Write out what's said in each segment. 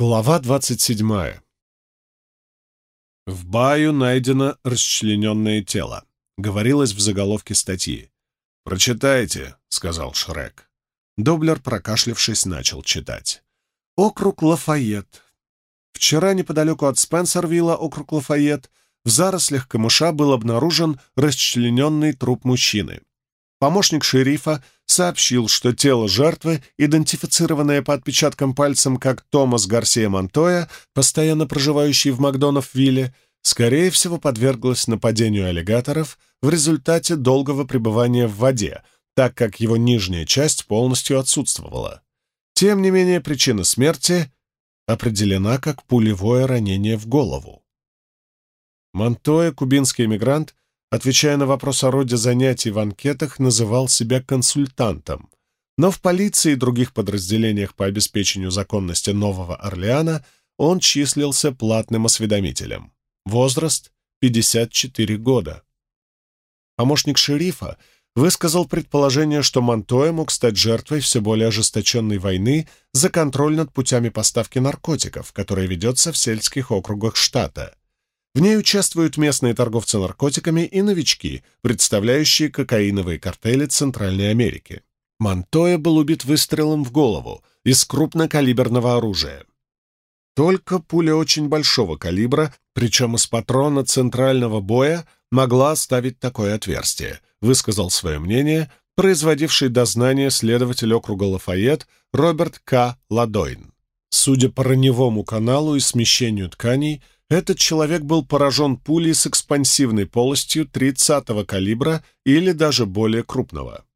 Глава 27. В баю найдено расчлененное тело. Говорилось в заголовке статьи. «Прочитайте», — сказал Шрек. Доблер, прокашлявшись, начал читать. «Округ Лафайет. Вчера неподалеку от Спенсервилла, округ Лафайет, в зарослях камыша был обнаружен расчлененный труп мужчины. Помощник шерифа сообщил, что тело жертвы, идентифицированное по отпечаткам пальцем как Томас Гарсия Монтоя, постоянно проживающий в Макдоноввилле, скорее всего, подверглось нападению аллигаторов в результате долгого пребывания в воде, так как его нижняя часть полностью отсутствовала. Тем не менее, причина смерти определена как пулевое ранение в голову. Монтоя, кубинский эмигрант, отвечая на вопрос о роде занятий в анкетах, называл себя консультантом. Но в полиции и других подразделениях по обеспечению законности Нового Орлеана он числился платным осведомителем. Возраст — 54 года. Помощник шерифа высказал предположение, что Монтоя мог стать жертвой все более ожесточенной войны за контроль над путями поставки наркотиков, которая ведется в сельских округах штата. В ней участвуют местные торговцы наркотиками и новички, представляющие кокаиновые картели Центральной Америки. Монтоя был убит выстрелом в голову из крупнокалиберного оружия. Только пуля очень большого калибра, причем из патрона центрального боя, могла оставить такое отверстие, высказал свое мнение производивший дознание следователь округа Лафайет Роберт К. Ладойн. Судя по раневому каналу и смещению тканей, этот человек был поражен пулей с экспансивной полостью 30-го калибра или даже более крупного.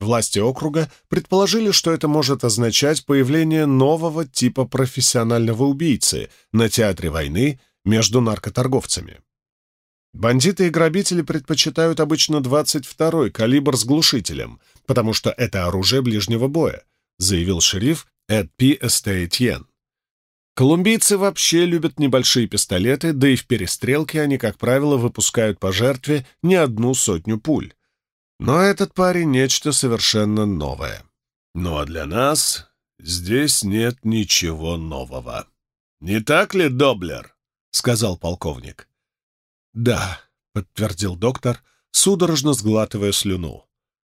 Власти округа предположили, что это может означать появление нового типа профессионального убийцы на театре войны между наркоторговцами. Бандиты и грабители предпочитают обычно 22-й калибр с глушителем, потому что это оружие ближнего боя, заявил шериф Эд Пи Эстейтьен. Колумбийцы вообще любят небольшие пистолеты, да и в перестрелке они, как правило, выпускают по жертве не одну сотню пуль. Но этот парень — нечто совершенно новое. Ну а для нас здесь нет ничего нового. «Не так ли, Доблер?» — сказал полковник. «Да», — подтвердил доктор, судорожно сглатывая слюну.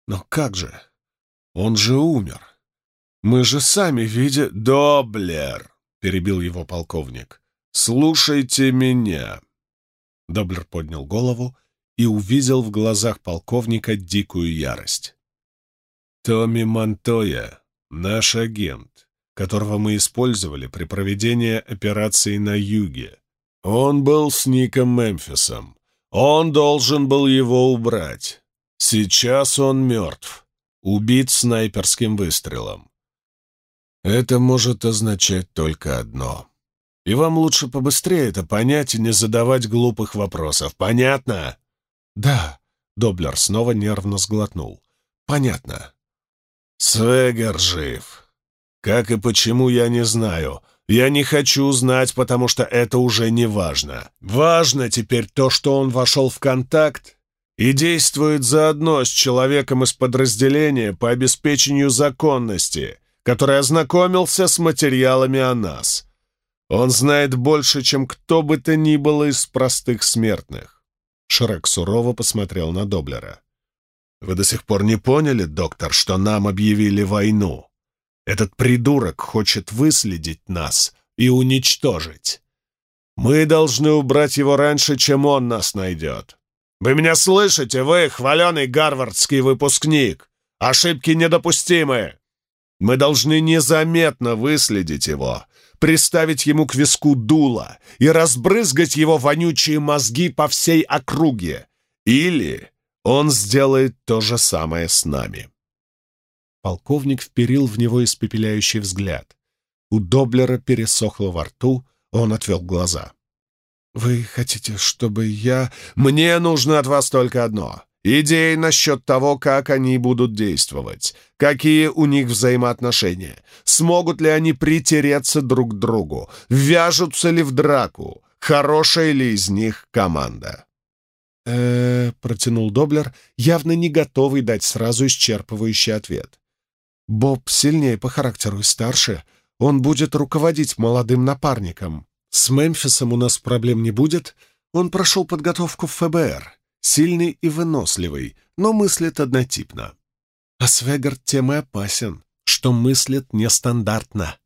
«Но как же? Он же умер. Мы же сами видя...» «Доблер!» Перебил его полковник. «Слушайте меня!» Доблер поднял голову и увидел в глазах полковника дикую ярость. «Томми Монтоя — наш агент, которого мы использовали при проведении операции на юге. Он был с Ником Мемфисом. Он должен был его убрать. Сейчас он мертв, убит снайперским выстрелом. Это может означать только одно. И вам лучше побыстрее это понять и не задавать глупых вопросов. Понятно? Да. Доблер снова нервно сглотнул. Понятно. Свегер жив. Как и почему, я не знаю. Я не хочу знать, потому что это уже не важно. Важно теперь то, что он вошел в контакт и действует заодно с человеком из подразделения по обеспечению законности, который ознакомился с материалами о нас. Он знает больше, чем кто бы то ни было из простых смертных. Шрек сурово посмотрел на Доблера. «Вы до сих пор не поняли, доктор, что нам объявили войну? Этот придурок хочет выследить нас и уничтожить. Мы должны убрать его раньше, чем он нас найдет. Вы меня слышите, вы, хваленый гарвардский выпускник? Ошибки недопустимы!» Мы должны незаметно выследить его, приставить ему к виску дуло и разбрызгать его вонючие мозги по всей округе. Или он сделает то же самое с нами. Полковник вперил в него испепеляющий взгляд. У Доблера пересохло во рту, он отвел глаза. «Вы хотите, чтобы я...» «Мне нужно от вас только одно идеи насчет того, как они будут действовать, какие у них взаимоотношения, смогут ли они притереться друг к другу, вяжутся ли в драку, хорошая ли из них команда. -э протянул Доблер, явно не готовый дать сразу исчерпывающий ответ. «Боб сильнее по характеру и старше. Он будет руководить молодым напарником. С Мемфисом у нас проблем не будет. Он прошел подготовку в ФБР. Сильный и выносливый, но мыслит однотипно. А Свегард тем и опасен, что мыслит нестандартно.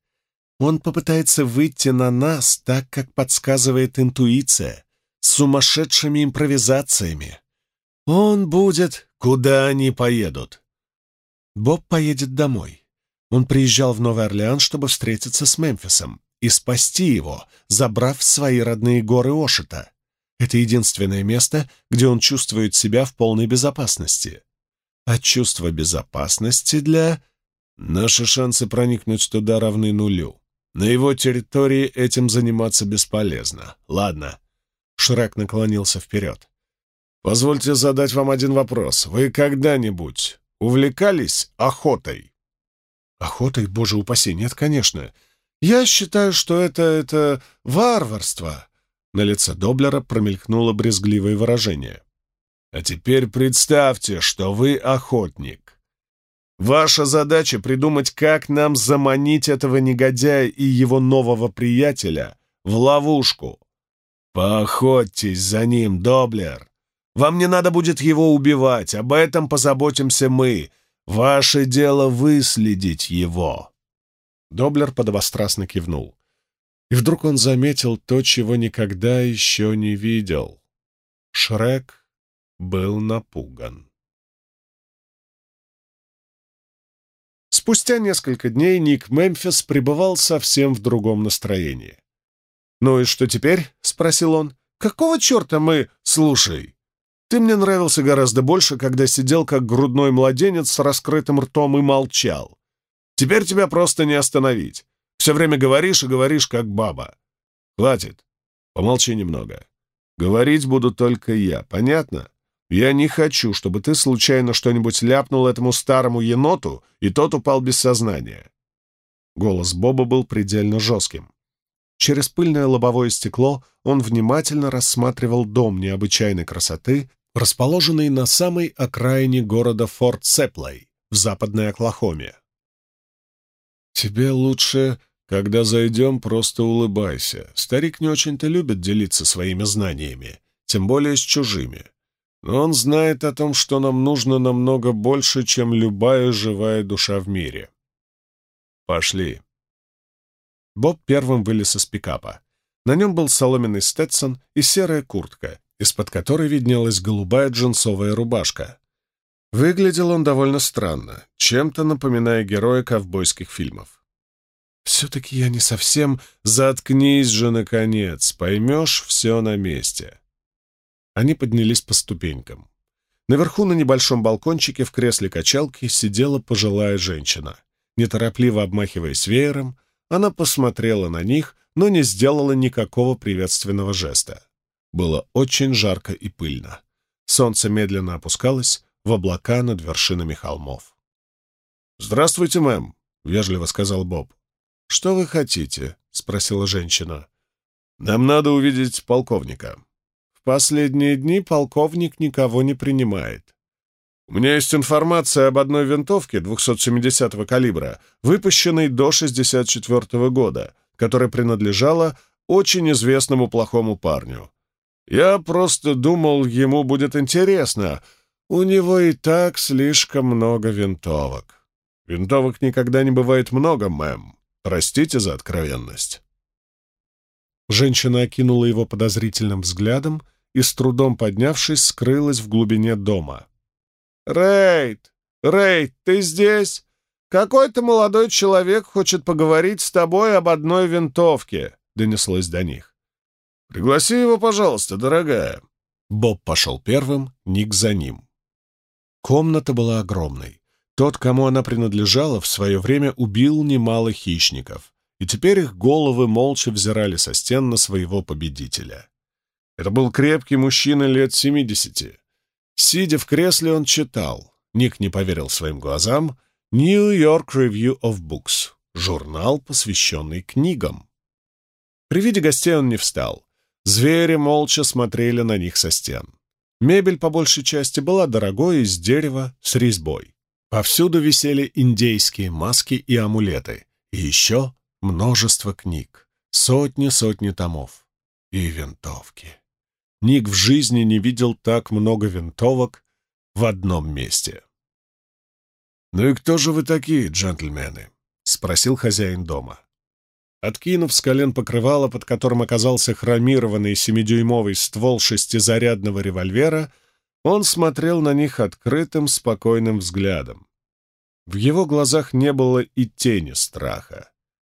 Он попытается выйти на нас так, как подсказывает интуиция, с сумасшедшими импровизациями. Он будет, куда они поедут. Боб поедет домой. Он приезжал в Новый Орлеан, чтобы встретиться с Мемфисом и спасти его, забрав свои родные горы Ошита. Это единственное место, где он чувствует себя в полной безопасности. А чувство безопасности для... Наши шансы проникнуть туда равны нулю. На его территории этим заниматься бесполезно. Ладно. Шрек наклонился вперед. Позвольте задать вам один вопрос. Вы когда-нибудь увлекались охотой? Охотой, боже упаси, нет, конечно. Я считаю, что это... это варварство. На лице Доблера промелькнуло брезгливое выражение. А теперь представьте, что вы охотник. Ваша задача — придумать, как нам заманить этого негодяя и его нового приятеля в ловушку. Поохотьтесь за ним, Доблер. Вам не надо будет его убивать, об этом позаботимся мы. Ваше дело выследить его. Доблер подобострастно кивнул. И вдруг он заметил то, чего никогда еще не видел. Шрек был напуган. Спустя несколько дней Ник Мемфис пребывал совсем в другом настроении. «Ну и что теперь?» — спросил он. «Какого черта мы...» «Слушай, ты мне нравился гораздо больше, когда сидел как грудной младенец с раскрытым ртом и молчал. Теперь тебя просто не остановить. Все время говоришь и говоришь, как баба. Хватит. Помолчи немного. Говорить буду только я, понятно? Я не хочу, чтобы ты случайно что-нибудь ляпнул этому старому еноту, и тот упал без сознания. Голос Боба был предельно жестким. Через пыльное лобовое стекло он внимательно рассматривал дом необычайной красоты, расположенный на самой окраине города Форт Сеплей в западной Оклахоме. «Тебе лучше, когда зайдем, просто улыбайся. Старик не очень-то любит делиться своими знаниями, тем более с чужими. Но он знает о том, что нам нужно намного больше, чем любая живая душа в мире. Пошли». Боб первым вылез из пикапа. На нем был соломенный стетсон и серая куртка, из-под которой виднелась голубая джинсовая рубашка. Выглядел он довольно странно, чем-то напоминая героя ковбойских фильмов. «Все-таки я не совсем... Заткнись же, наконец! Поймешь все на месте!» Они поднялись по ступенькам. Наверху на небольшом балкончике в кресле качалки сидела пожилая женщина. Неторопливо обмахиваясь веером, она посмотрела на них, но не сделала никакого приветственного жеста. Было очень жарко и пыльно. Солнце медленно опускалось в облака над вершинами холмов. «Здравствуйте, мэм», — вежливо сказал Боб. «Что вы хотите?» — спросила женщина. «Нам надо увидеть полковника. В последние дни полковник никого не принимает. У меня есть информация об одной винтовке 270-го калибра, выпущенной до 64 -го года, которая принадлежала очень известному плохому парню. Я просто думал, ему будет интересно. У него и так слишком много винтовок. Винтовок никогда не бывает много, мэм. Простите за откровенность. Женщина окинула его подозрительным взглядом и, с трудом поднявшись, скрылась в глубине дома. «Рейд! Рейд, ты здесь? Какой-то молодой человек хочет поговорить с тобой об одной винтовке», — донеслось до них. «Пригласи его, пожалуйста, дорогая». Боб пошел первым, Ник за ним. Комната была огромной. Тот, кому она принадлежала, в свое время убил немало хищников, и теперь их головы молча взирали со стен на своего победителя. Это был крепкий мужчина лет семидесяти. Сидя в кресле, он читал, Ник не поверил своим глазам, «New York Review of Books» — журнал, посвященный книгам. При виде гостей он не встал. Звери молча смотрели на них со стен. Мебель, по большей части, была дорогой из дерева с резьбой. Повсюду висели индейские маски и амулеты. И еще множество книг, сотни-сотни томов и винтовки. Ник в жизни не видел так много винтовок в одном месте. «Ну и кто же вы такие, джентльмены?» — спросил хозяин дома. Откинув с колен покрывало, под которым оказался хромированный семидюймовый ствол шестизарядного револьвера, он смотрел на них открытым, спокойным взглядом. В его глазах не было и тени страха.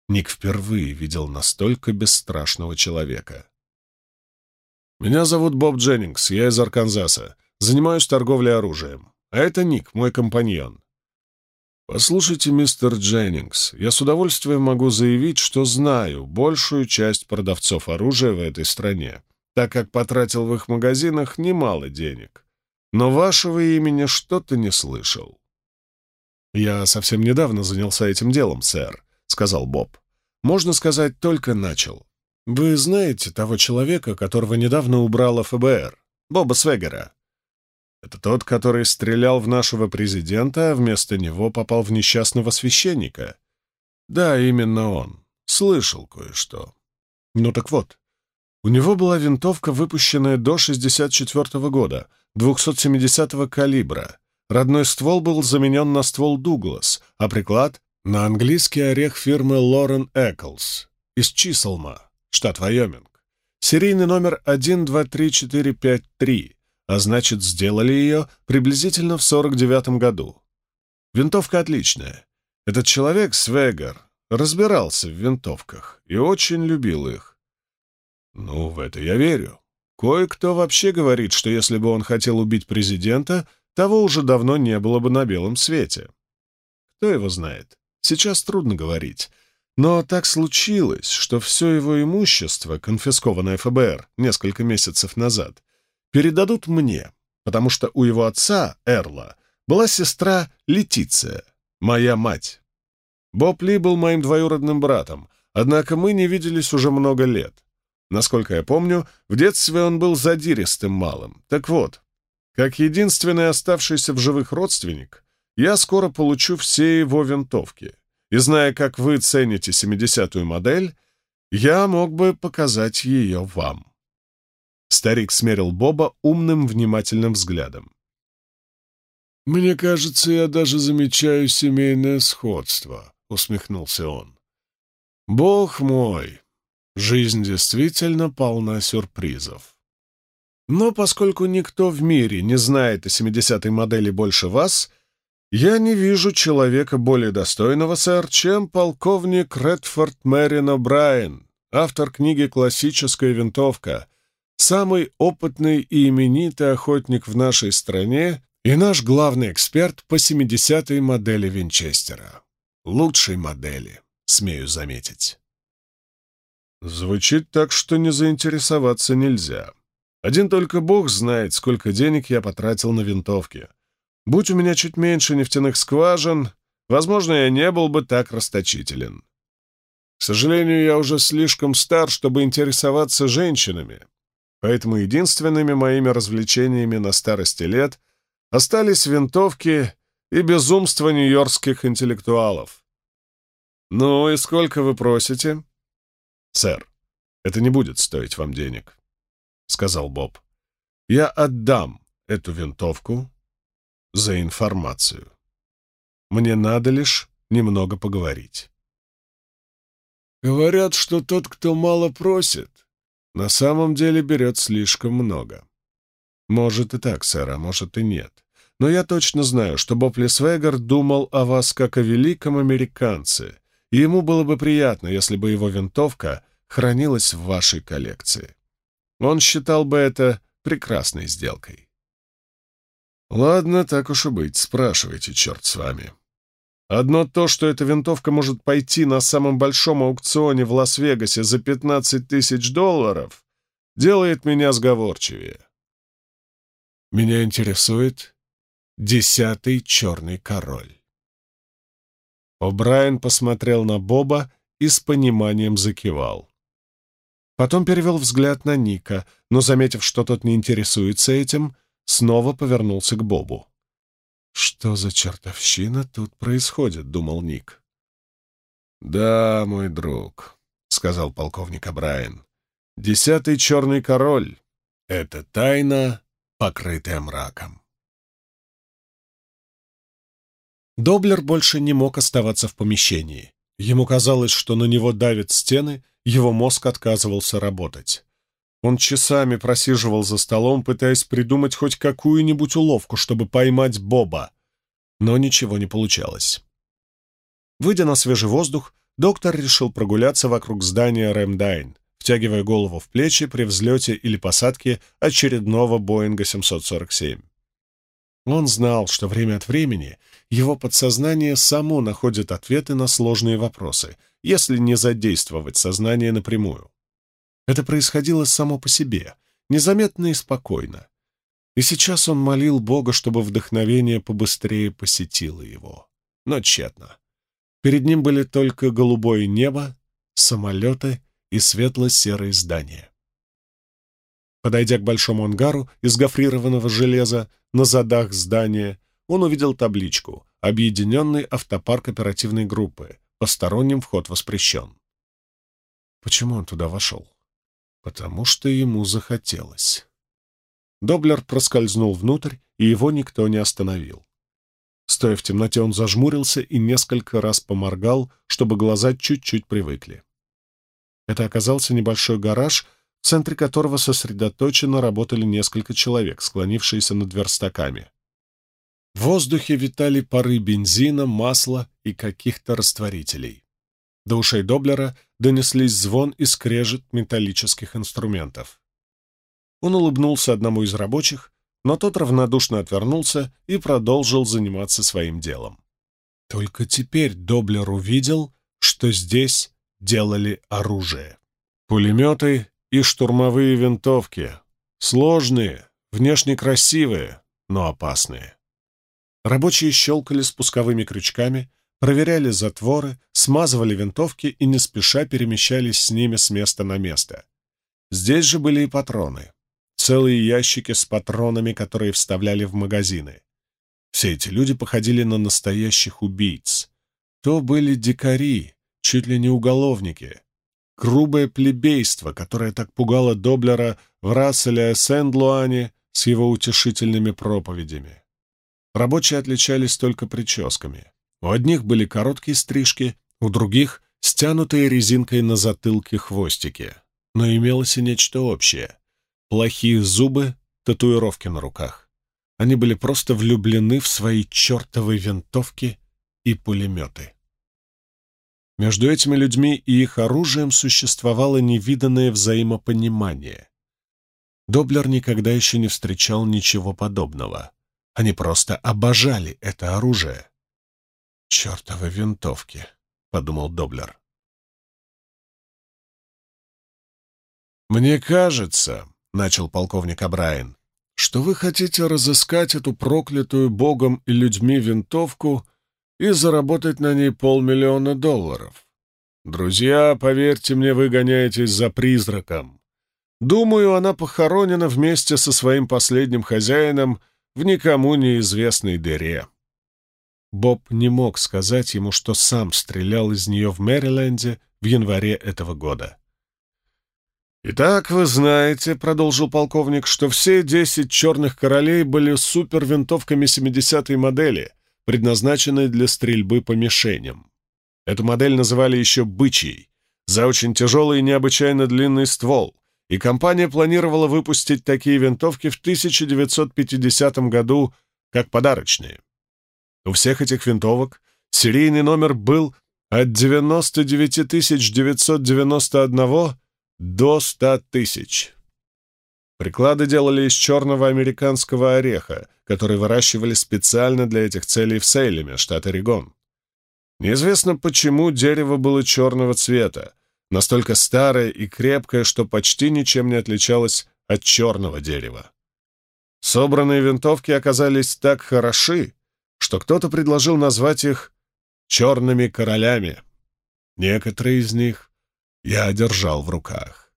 Ник впервые видел настолько бесстрашного человека. «Меня зовут Боб Дженнингс, я из Арканзаса. Занимаюсь торговлей оружием. А это Ник, мой компаньон. «Послушайте, мистер Дженнингс, я с удовольствием могу заявить, что знаю большую часть продавцов оружия в этой стране, так как потратил в их магазинах немало денег. Но вашего имени что-то не слышал». «Я совсем недавно занялся этим делом, сэр», — сказал Боб. «Можно сказать, только начал. Вы знаете того человека, которого недавно убрало ФБР, Боба Свегера?» Это тот, который стрелял в нашего президента, а вместо него попал в несчастного священника. Да, именно он. Слышал кое-что. Ну так вот, у него была винтовка, выпущенная до 64 -го года, 270-го калибра. Родной ствол был заменен на ствол Дуглас, а приклад — на английский орех фирмы Лорен Эклс из Чиселма, штат Вайоминг. Серийный номер 123453, а значит, сделали ее приблизительно в 49 году. Винтовка отличная. Этот человек, Свегер, разбирался в винтовках и очень любил их. Ну, в это я верю. Кое-кто вообще говорит, что если бы он хотел убить президента, того уже давно не было бы на белом свете. Кто его знает? Сейчас трудно говорить. Но так случилось, что все его имущество, конфискованное ФБР несколько месяцев назад, передадут мне, потому что у его отца, Эрла, была сестра Летиция, моя мать. Боб Ли был моим двоюродным братом, однако мы не виделись уже много лет. Насколько я помню, в детстве он был задиристым малым. Так вот, как единственный оставшийся в живых родственник, я скоро получу все его винтовки. И зная, как вы цените 70-ю модель, я мог бы показать ее вам. Старик смерил Боба умным, внимательным взглядом. «Мне кажется, я даже замечаю семейное сходство», — усмехнулся он. «Бог мой, жизнь действительно полна сюрпризов. Но поскольку никто в мире не знает о 70-й модели больше вас, я не вижу человека более достойного, сэр, чем полковник Редфорд Мэрин О'Брайен, автор книги «Классическая винтовка», самый опытный и именитый охотник в нашей стране и наш главный эксперт по 70-й модели Винчестера. Лучшей модели, смею заметить. Звучит так, что не заинтересоваться нельзя. Один только бог знает, сколько денег я потратил на винтовки. Будь у меня чуть меньше нефтяных скважин, возможно, я не был бы так расточителен. К сожалению, я уже слишком стар, чтобы интересоваться женщинами, поэтому единственными моими развлечениями на старости лет остались винтовки и безумство нью-йоркских интеллектуалов. «Ну и сколько вы просите?» «Сэр, это не будет стоить вам денег», — сказал Боб. «Я отдам эту винтовку за информацию. Мне надо лишь немного поговорить». «Говорят, что тот, кто мало просит, на самом деле берет слишком много. Может и так, сэр, а может и нет. Но я точно знаю, что Боб Лисвегар думал о вас как о великом американце, и ему было бы приятно, если бы его винтовка хранилась в вашей коллекции. Он считал бы это прекрасной сделкой. Ладно, так уж и быть, спрашивайте, черт с вами. Одно то, что эта винтовка может пойти на самом большом аукционе в Лас-Вегасе за 15 тысяч долларов, делает меня сговорчивее. Меня интересует десятый черный король. О'Брайен посмотрел на Боба и с пониманием закивал. Потом перевел взгляд на Ника, но, заметив, что тот не интересуется этим, снова повернулся к Бобу. «Что за чертовщина тут происходит?» — думал Ник. «Да, мой друг», — сказал полковник Абрайен, — «десятый черный король — это тайна, покрытая мраком». Доблер больше не мог оставаться в помещении. Ему казалось, что на него давят стены, его мозг отказывался работать. Он часами просиживал за столом, пытаясь придумать хоть какую-нибудь уловку, чтобы поймать Боба, но ничего не получалось. Выйдя на свежий воздух, доктор решил прогуляться вокруг здания Рэмдайн, втягивая голову в плечи при взлете или посадке очередного Боинга 747. Он знал, что время от времени его подсознание само находит ответы на сложные вопросы, если не задействовать сознание напрямую. Это происходило само по себе, незаметно и спокойно. И сейчас он молил Бога, чтобы вдохновение побыстрее посетило его. Но тщетно. Перед ним были только голубое небо, самолеты и светло-серые здания. Подойдя к большому ангару из гофрированного железа на задах здания, он увидел табличку «Объединенный автопарк оперативной группы. Посторонним вход воспрещен». Почему он туда вошел? Потому что ему захотелось. Доблер проскользнул внутрь, и его никто не остановил. Стоя в темноте, он зажмурился и несколько раз поморгал, чтобы глаза чуть-чуть привыкли. Это оказался небольшой гараж, в центре которого сосредоточенно работали несколько человек, склонившиеся над верстаками. В воздухе витали пары бензина, масла и каких-то растворителей. До ушей Доблера донеслись звон и скрежет металлических инструментов. Он улыбнулся одному из рабочих, но тот равнодушно отвернулся и продолжил заниматься своим делом. Только теперь Доблер увидел, что здесь делали оружие. Пулеметы и штурмовые винтовки. Сложные, внешне красивые, но опасные. Рабочие щелкали спусковыми крючками, проверяли затворы, смазывали винтовки и не спеша перемещались с ними с места на место. Здесь же были и патроны. Целые ящики с патронами, которые вставляли в магазины. Все эти люди походили на настоящих убийц. То были дикари, чуть ли не уголовники, грубое плебейство, которое так пугало Доблера в Расселе Сен-Луане с его утешительными проповедями. Рабочие отличались только прическами. У одних были короткие стрижки, у других — стянутые резинкой на затылке хвостики. Но имелось и нечто общее. Плохие зубы, татуировки на руках. Они были просто влюблены в свои чертовы винтовки и пулеметы. Между этими людьми и их оружием существовало невиданное взаимопонимание. Доблер никогда еще не встречал ничего подобного. Они просто обожали это оружие. «Чертовы винтовки», — подумал Доблер. «Мне кажется», — начал полковник Абрайен, «что вы хотите разыскать эту проклятую богом и людьми винтовку и заработать на ней полмиллиона долларов. Друзья, поверьте мне, вы гоняетесь за призраком. Думаю, она похоронена вместе со своим последним хозяином в никому неизвестной дыре». Боб не мог сказать ему, что сам стрелял из нее в Мэриленде в январе этого года. «Итак, вы знаете, — продолжил полковник, — что все десять черных королей были супервинтовками 70-й модели — предназначенной для стрельбы по мишеням. Эту модель называли еще «бычьей» за очень тяжелый и необычайно длинный ствол, и компания планировала выпустить такие винтовки в 1950 году как подарочные. У всех этих винтовок серийный номер был от 99 991 до 100 тысяч. Приклады делали из черного американского ореха, который выращивали специально для этих целей в Сейлеме, штат Орегон. Неизвестно, почему дерево было черного цвета, настолько старое и крепкое, что почти ничем не отличалось от черного дерева. Собранные винтовки оказались так хороши, что кто-то предложил назвать их «черными королями». Некоторые из них я держал в руках.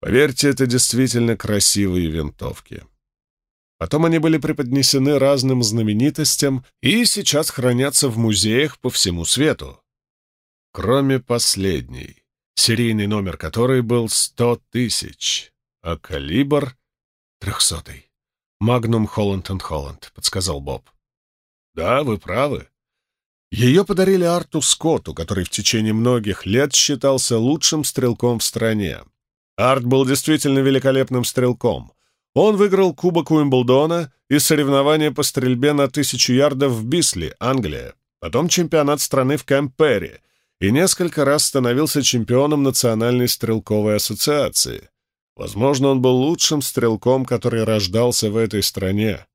Поверьте, это действительно красивые винтовки. Потом они были преподнесены разным знаменитостям и сейчас хранятся в музеях по всему свету. кроме последней, серийный номер которой был сто тысяч, а калибр — трехсотый. «Магнум Холланд энд Холланд», — подсказал Боб. «Да, вы правы. Ее подарили Арту Скотту, который в течение многих лет считался лучшим стрелком в стране. Арт был действительно великолепным стрелком. Он выиграл Кубок Уимблдона и соревнования по стрельбе на тысячу ярдов в Бисли, Англия, потом чемпионат страны в Кэмп-Перри и несколько раз становился чемпионом Национальной стрелковой ассоциации. Возможно, он был лучшим стрелком, который рождался в этой стране.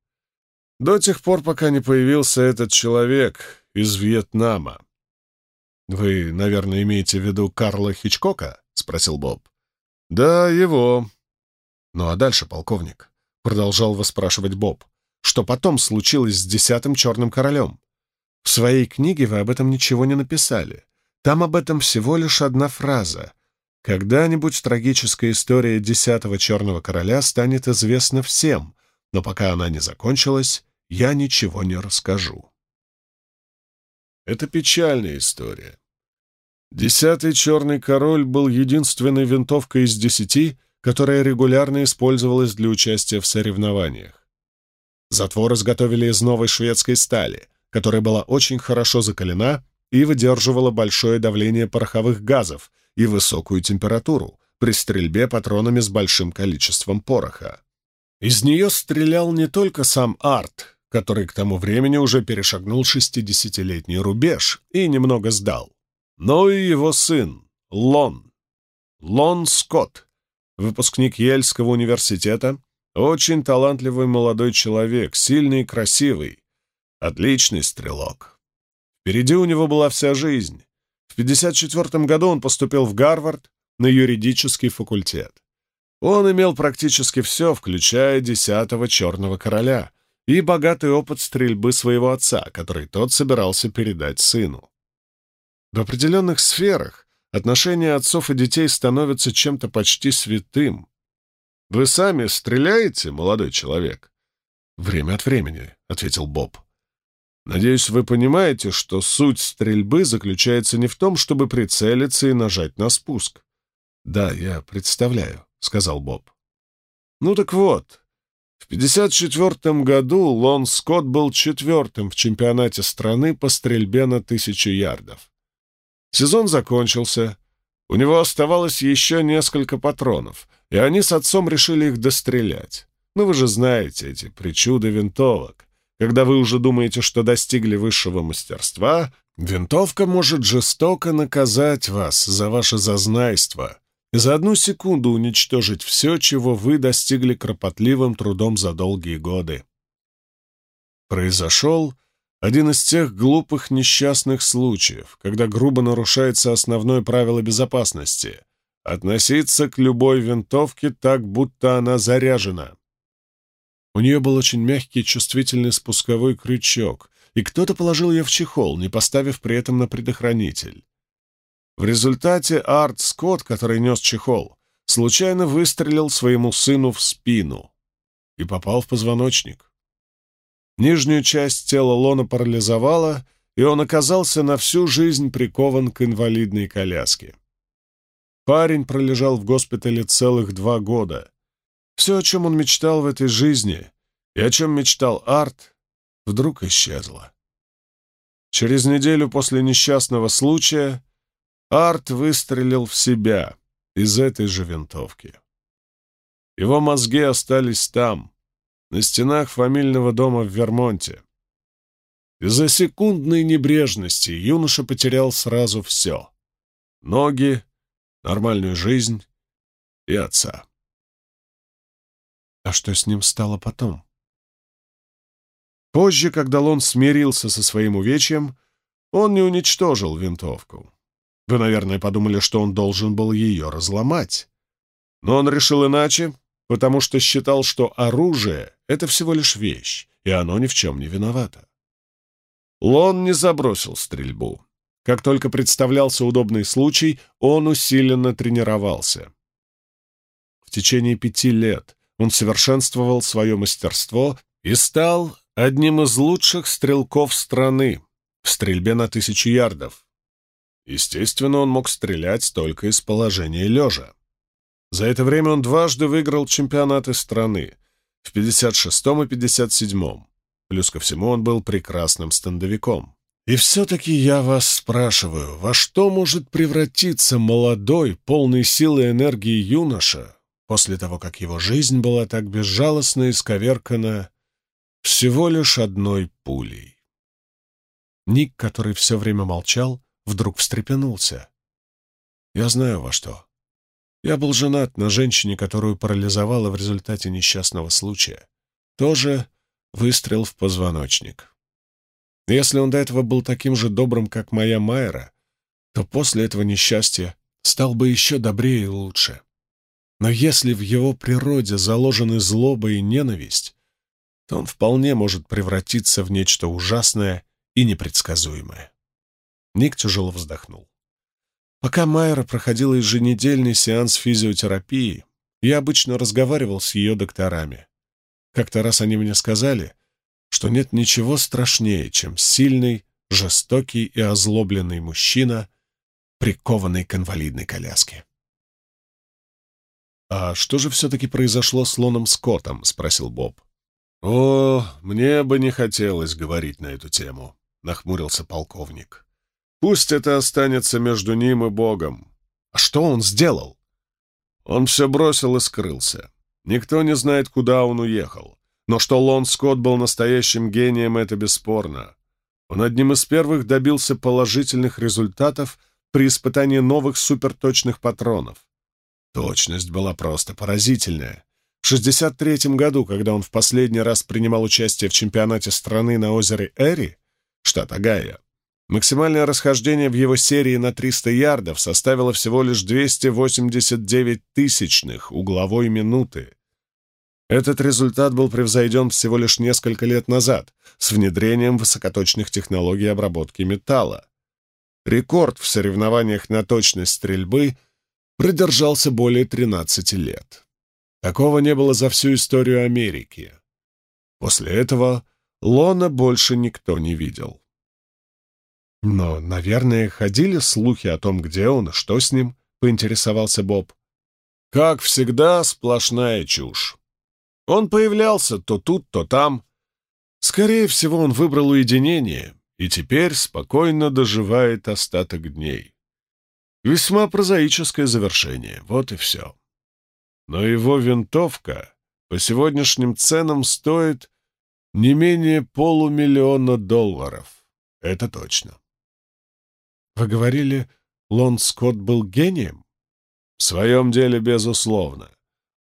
До тех пор, пока не появился этот человек, из Вьетнама. «Вы, наверное, имеете в виду Карла Хичкока?» — спросил Боб. «Да, его». «Ну а дальше, полковник?» — продолжал выспрашивать Боб. «Что потом случилось с десятым черным королем? В своей книге вы об этом ничего не написали. Там об этом всего лишь одна фраза. Когда-нибудь трагическая история десятого черного короля станет известна всем, но пока она не закончилась, я ничего не расскажу». Это печальная история. Десятый черный король был единственной винтовкой из десяти, которая регулярно использовалась для участия в соревнованиях. Затвор изготовили из новой шведской стали, которая была очень хорошо закалена и выдерживала большое давление пороховых газов и высокую температуру при стрельбе патронами с большим количеством пороха. Из нее стрелял не только сам Арт, который к тому времени уже перешагнул шестидесятилетний рубеж и немного сдал. Но и его сын, Лон. Лон Скотт, выпускник Ельского университета, очень талантливый молодой человек, сильный и красивый, отличный стрелок. Впереди у него была вся жизнь. В 54 году он поступил в Гарвард на юридический факультет. Он имел практически все, включая десятого черного короля — и богатый опыт стрельбы своего отца, который тот собирался передать сыну. В определенных сферах отношения отцов и детей становятся чем-то почти святым. «Вы сами стреляете, молодой человек?» «Время от времени», — ответил Боб. «Надеюсь, вы понимаете, что суть стрельбы заключается не в том, чтобы прицелиться и нажать на спуск». «Да, я представляю», — сказал Боб. «Ну так вот, в 1954 году Лон Скотт был четвертым в чемпионате страны по стрельбе на тысячу ярдов. Сезон закончился. У него оставалось еще несколько патронов, и они с отцом решили их дострелять. Ну, вы же знаете эти причуды винтовок. Когда вы уже думаете, что достигли высшего мастерства, винтовка может жестоко наказать вас за ваше зазнайство за одну секунду уничтожить все, чего вы достигли кропотливым трудом за долгие годы. Произошел один из тех глупых несчастных случаев, когда грубо нарушается основное правило безопасности — относиться к любой винтовке так, будто она заряжена. У нее был очень мягкий чувствительный спусковой крючок, и кто-то положил ее в чехол, не поставив при этом на предохранитель. В результате Арт Скотт, который нес чехол, случайно выстрелил своему сыну в спину и попал в позвоночник. Нижнюю часть тела Лона парализовала, и он оказался на всю жизнь прикован к инвалидной коляске. Парень пролежал в госпитале целых два года. Все, о чем он мечтал в этой жизни и о чем мечтал Арт, вдруг исчезло. Через неделю после несчастного случая Арт выстрелил в себя из этой же винтовки. Его мозги остались там, на стенах фамильного дома в Вермонте. Из-за секундной небрежности юноша потерял сразу все — ноги, нормальную жизнь и отца. А что с ним стало потом? Позже, когда Лон смирился со своим увечьем, он не уничтожил винтовку. Вы, наверное, подумали, что он должен был ее разломать. Но он решил иначе, потому что считал, что оружие — это всего лишь вещь, и оно ни в чем не виновато. Лон не забросил стрельбу. Как только представлялся удобный случай, он усиленно тренировался. В течение пяти лет он совершенствовал свое мастерство и стал одним из лучших стрелков страны в стрельбе на тысячу ярдов. Естественно, он мог стрелять только из положения лежа. За это время он дважды выиграл чемпионаты страны в 56-м и 57-м. Плюс ко всему он был прекрасным стендовиком. И все-таки я вас спрашиваю, во что может превратиться молодой, полный силы и энергии юноша после того, как его жизнь была так безжалостно исковеркана всего лишь одной пулей? Ник, который все время молчал, вдруг встрепенулся. «Я знаю во что. Я был женат на женщине, которую парализовало в результате несчастного случая. Тоже выстрел в позвоночник. Если он до этого был таким же добрым, как моя Майра, то после этого несчастья стал бы еще добрее и лучше. Но если в его природе заложены злоба и ненависть, то он вполне может превратиться в нечто ужасное и непредсказуемое. Ник тяжело вздохнул. Пока Майра проходила еженедельный сеанс физиотерапии, я обычно разговаривал с ее докторами. Как-то раз они мне сказали, что нет ничего страшнее, чем сильный, жестокий и озлобленный мужчина, прикованный к инвалидной коляске. «А что же все-таки произошло с Лоном Скоттом?» — спросил Боб. «О, мне бы не хотелось говорить на эту тему», — нахмурился полковник. «Пусть это останется между ним и Богом. А что он сделал?» Он все бросил и скрылся. Никто не знает, куда он уехал. Но что Лон Скотт был настоящим гением, это бесспорно. Он одним из первых добился положительных результатов при испытании новых суперточных патронов. Точность была просто поразительная. В 63 году, когда он в последний раз принимал участие в чемпионате страны на озере Эри, штат Огайо, максимальное расхождение в его серии на 300 ярдов составило всего лишь 289 тысячных угловой минуты. Этот результат был превзойден всего лишь несколько лет назад с внедрением высокоточных технологий обработки металла. Рекорд в соревнованиях на точность стрельбы продержался более 13 лет. Такого не было за всю историю Америки. После этого Лона больше никто не видел. Но, наверное, ходили слухи о том, где он и что с ним, поинтересовался Боб. Как всегда, сплошная чушь. Он появлялся то тут, то там. Скорее всего, он выбрал уединение и теперь спокойно доживает остаток дней. Весьма прозаическое завершение, вот и все. Но его винтовка по сегодняшним ценам стоит не менее полумиллиона долларов. Это точно. Вы говорили, Лон Скотт был гением? В своем деле, безусловно.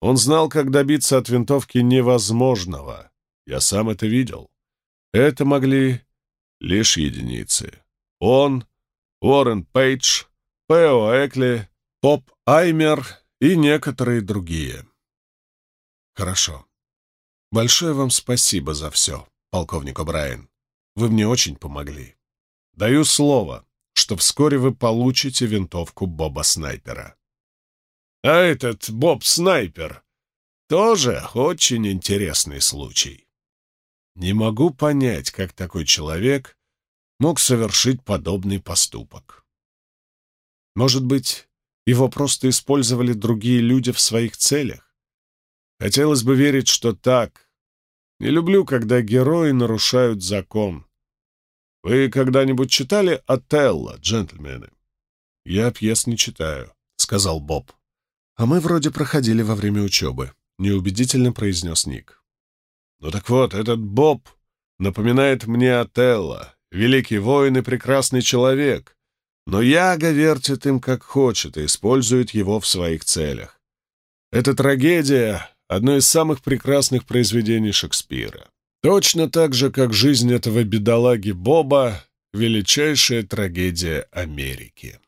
Он знал, как добиться от винтовки невозможного. Я сам это видел. Это могли лишь единицы. Он, Уоррен Пейдж, Пэо Экли, Поп Аймер и некоторые другие. Хорошо. Большое вам спасибо за все, полковник О'Брайен. Вы мне очень помогли. Даю слово, что вскоре вы получите винтовку Боба Снайпера. А этот Боб-снайпер тоже очень интересный случай. Не могу понять, как такой человек мог совершить подобный поступок. Может быть, его просто использовали другие люди в своих целях? Хотелось бы верить, что так. Не люблю, когда герои нарушают закон. Вы когда-нибудь читали «Отелло», джентльмены? Я пьес не читаю, — сказал Боб. «А мы вроде проходили во время учебы», — неубедительно произнес Ник. «Ну так вот, этот Боб напоминает мне Отелло, великий воин и прекрасный человек, но Яга вертит им как хочет и использует его в своих целях. Эта трагедия — одно из самых прекрасных произведений Шекспира. Точно так же, как жизнь этого бедолаги Боба — величайшая трагедия Америки.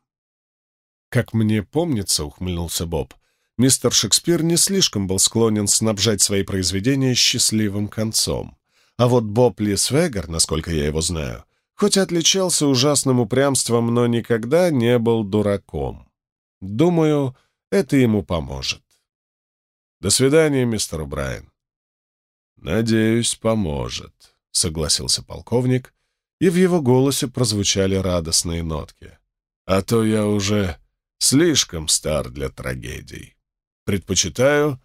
«Как мне помнится», — ухмыльнулся Боб, мистер Шекспир не слишком был склонен снабжать свои произведения счастливым концом. А вот Боб Лисвегер, насколько я его знаю, хоть отличался ужасным упрямством, но никогда не был дураком. Думаю, это ему поможет. До свидания, мистер Брайан. Надеюсь, поможет, согласился полковник, и в его голосе прозвучали радостные нотки. а то я уже слишком стар для трагедий. Предпочитаю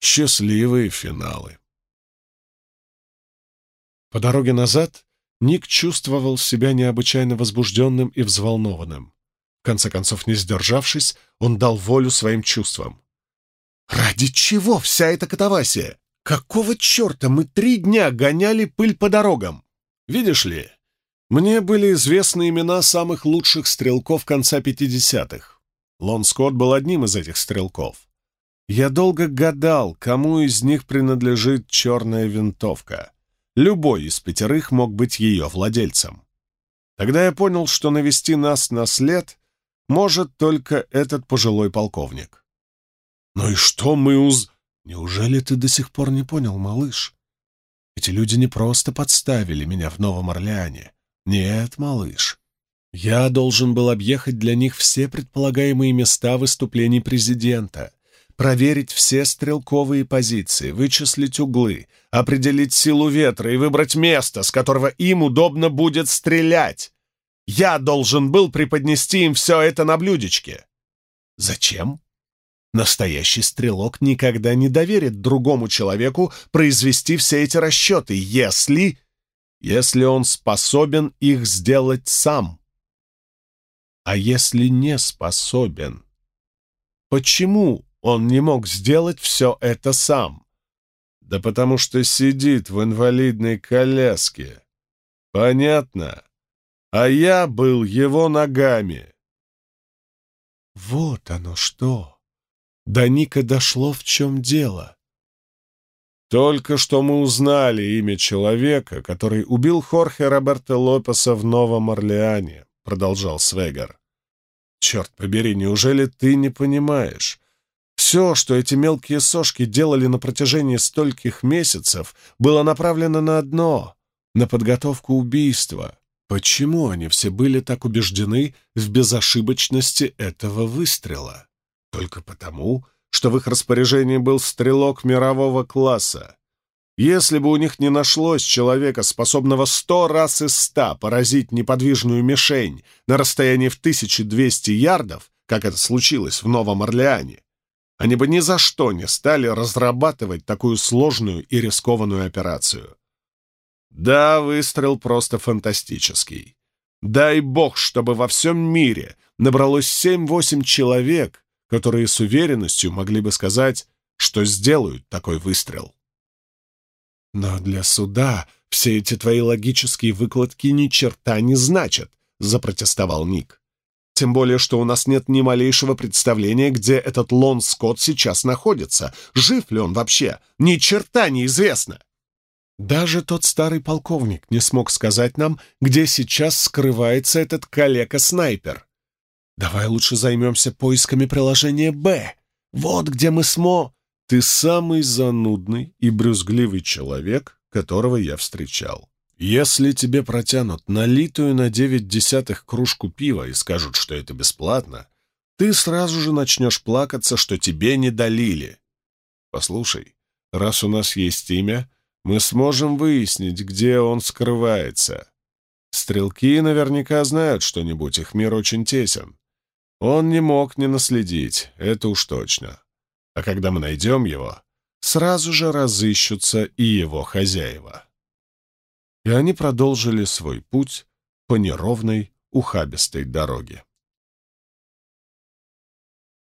счастливые финалы. По дороге назад Ник чувствовал себя необычайно возбужденным и взволнованным. В конце концов, не сдержавшись, он дал волю своим чувствам. «Ради чего вся эта катавасия? Какого черта мы три дня гоняли пыль по дорогам? Видишь ли, мне были известны имена самых лучших стрелков конца 50-х. Лон Скотт был одним из этих стрелков. Я долго гадал, кому из них принадлежит черная винтовка. Любой из пятерых мог быть ее владельцем. Тогда я понял, что навести нас на след может только этот пожилой полковник. «Ну и что мы уз...» «Неужели ты до сих пор не понял, малыш? Эти люди не просто подставили меня в Новом Орлеане. Нет, малыш. Я должен был объехать для них все предполагаемые места выступлений президента, проверить все стрелковые позиции, вычислить углы, определить силу ветра и выбрать место, с которого им удобно будет стрелять. Я должен был преподнести им все это на блюдечке. Зачем? Настоящий стрелок никогда не доверит другому человеку произвести все эти расчеты, если... если он способен их сделать сам. А если не способен? Почему он не мог сделать все это сам? Да потому что сидит в инвалидной коляске. Понятно? А я был его ногами. Вот оно что! До Ника дошло, в чем дело. Только что мы узнали имя человека, который убил Хорхе Роберто Лопеса в Новом Орлеане, продолжал Свегар. Черт побери, неужели ты не понимаешь? Все, что эти мелкие сошки делали на протяжении стольких месяцев, было направлено на одно — на подготовку убийства. Почему они все были так убеждены в безошибочности этого выстрела? Только потому, что в их распоряжении был стрелок мирового класса. Если бы у них не нашлось человека, способного сто раз из ста поразить неподвижную мишень на расстоянии в 1200 ярдов, как это случилось в Новом Орлеане, они бы ни за что не стали разрабатывать такую сложную и рискованную операцию. Да, выстрел просто фантастический. Дай бог, чтобы во всем мире набралось семь-восемь человек, которые с уверенностью могли бы сказать, что сделают такой выстрел. «Но для суда все эти твои логические выкладки ни черта не значат», — запротестовал Ник. «Тем более, что у нас нет ни малейшего представления, где этот Лон Скотт сейчас находится. Жив ли он вообще? Ни черта неизвестно!» Даже тот старый полковник не смог сказать нам, где сейчас скрывается этот калека-снайпер. Давай лучше займемся поисками приложения «Б». Вот где мы смо... Ты самый занудный и брюзгливый человек, которого я встречал. Если тебе протянут налитую на девять десятых кружку пива и скажут, что это бесплатно, ты сразу же начнешь плакаться, что тебе не долили. Послушай, раз у нас есть имя, мы сможем выяснить, где он скрывается. Стрелки наверняка знают что-нибудь, их мир очень тесен. Он не мог не наследить, это уж точно. А когда мы найдем его, сразу же разыщутся и его хозяева. И они продолжили свой путь по неровной, ухабистой дороге.